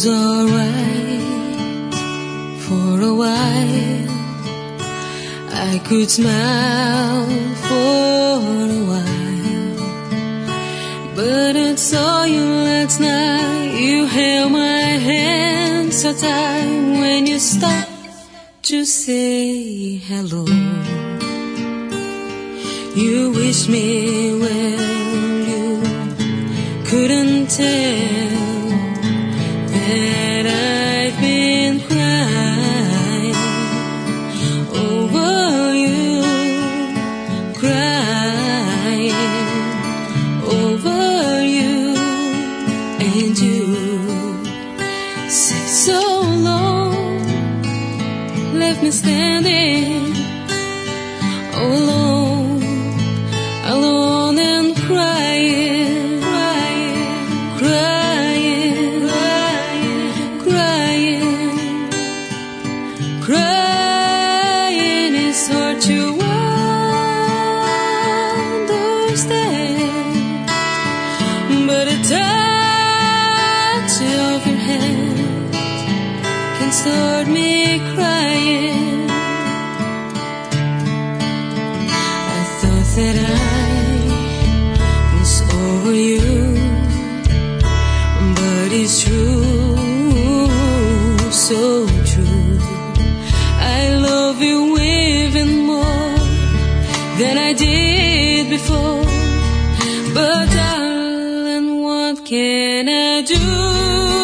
was alright for a while. I could smile for a while, but I saw you last night. You held my hand so tight when you stopped to say hello. You wished me well, you couldn't tell and you. Said so long, left me standing all alone start me crying. I thought that I was over you, but it's true, so true. I love you even more than I did before. But darling, what can I do?